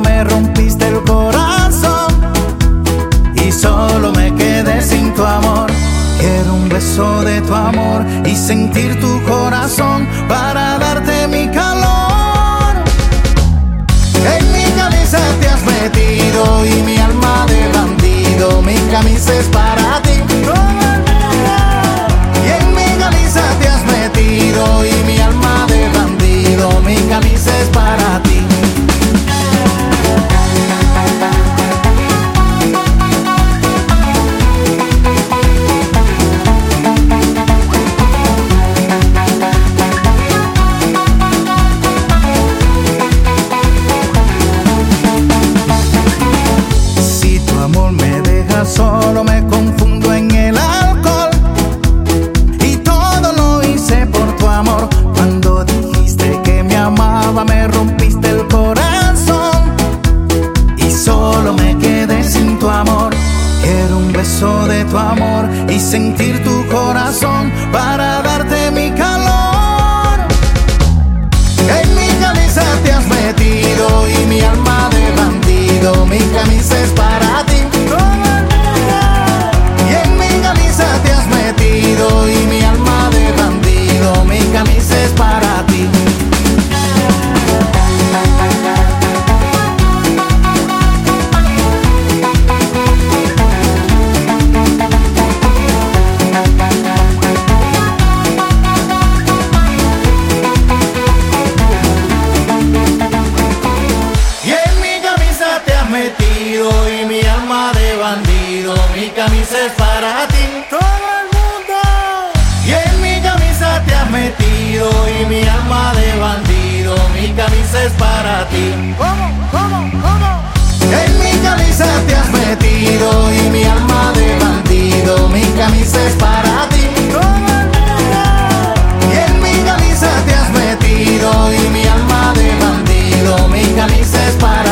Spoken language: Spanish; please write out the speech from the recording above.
me rompiste el corazón y solo me quedé sin tu amor. Quiero un beso de tu amor y sentir tu corazón para darte mi calor. En mi camisa te has metido y mi alma de bandido, mi camisa es para ti. Solo, me confundo en el alcohol. Y todo lo hice por tu amor. Cuando dijiste que me amaba, me rompiste el corazón. Y solo me quedé sin tu amor. Quiero un beso de tu amor y sentir tu corazón para darte mi calor. metido y mi alma de bandido. Mi camisa es para ti. Todo el mundo. Y en mi camisa te has metido y mi alma de bandido. Mi camisa es para ti. ¿Cómo? ¿Cómo? ¿Cómo? En mi camisa te has metido y mi alma de bandido. Mi camisa es para ti. Todo el mundo. Y en mi camisa te has metido y mi alma de bandido. Mi camisa es para ti.